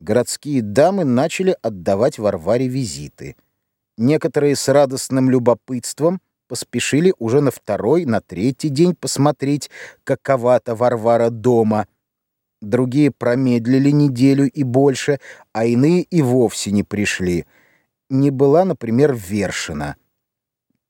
городские дамы начали отдавать Варваре визиты. Некоторые с радостным любопытством поспешили уже на второй, на третий день посмотреть, какова-то Варвара дома. Другие промедлили неделю и больше, а иные и вовсе не пришли. Не была, например, Вершина.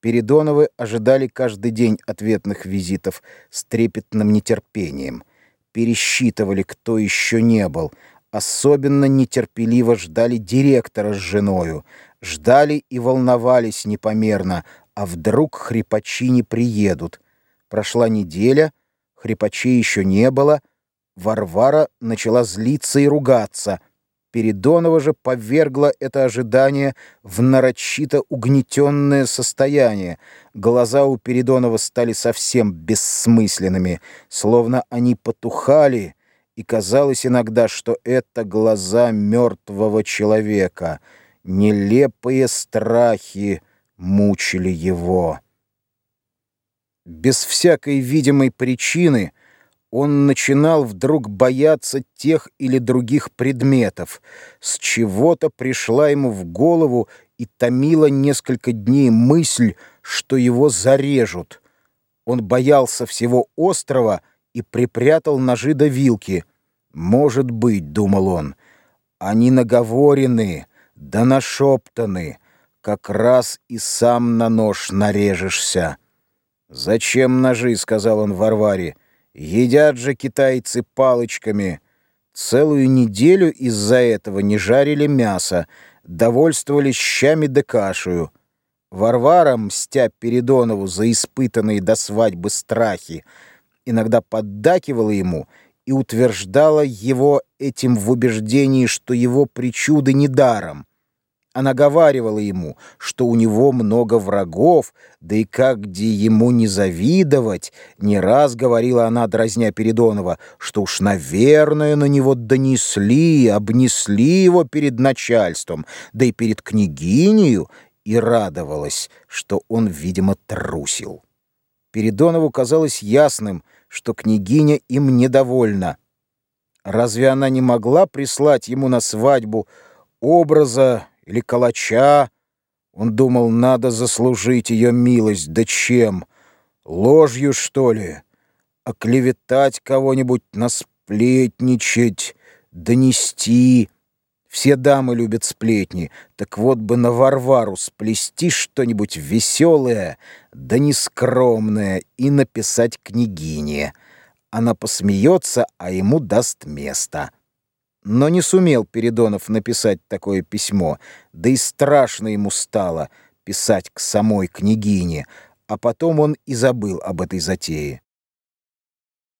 Передоновы ожидали каждый день ответных визитов с трепетным нетерпением. Пересчитывали, кто еще не был. Особенно нетерпеливо ждали директора с женою. Ждали и волновались непомерно, а вдруг хрипачи не приедут. Прошла неделя, хрипачей еще не было. Варвара начала злиться и ругаться — Передонова же повергло это ожидание в нарочито угнетенное состояние. Глаза у Передонова стали совсем бессмысленными, словно они потухали, и казалось иногда, что это глаза мертвого человека. Нелепые страхи мучили его. Без всякой видимой причины — он начинал вдруг бояться тех или других предметов. С чего-то пришла ему в голову и томила несколько дней мысль, что его зарежут. Он боялся всего острова и припрятал ножи до вилки. «Может быть», — думал он, — «они наговорены, да нашептаны, как раз и сам на нож нарежешься». «Зачем ножи?» — сказал он Варваре. Едят же китайцы палочками. Целую неделю из-за этого не жарили мясо, довольствовались щами да кашею. Варвара, мстя Передонову за испытанные до свадьбы страхи, иногда поддакивала ему и утверждала его этим в убеждении, что его причуды недаром. Она говаривала ему, что у него много врагов, да и как где ему не завидовать. Не раз говорила она, дразня Передонова, что уж, наверное, на него донесли, обнесли его перед начальством, да и перед княгинею, и радовалась, что он, видимо, трусил. Передонову казалось ясным, что княгиня им недовольна. Разве она не могла прислать ему на свадьбу образа или калача. Он думал, надо заслужить ее милость. Да чем? Ложью, что ли? Оклеветать кого-нибудь, насплетничать, донести. Все дамы любят сплетни. Так вот бы на Варвару сплести что-нибудь веселое, да нескромное, и написать княгине. Она посмеется, а ему даст место. Но не сумел Передонов написать такое письмо, да и страшно ему стало писать к самой княгине, а потом он и забыл об этой затее.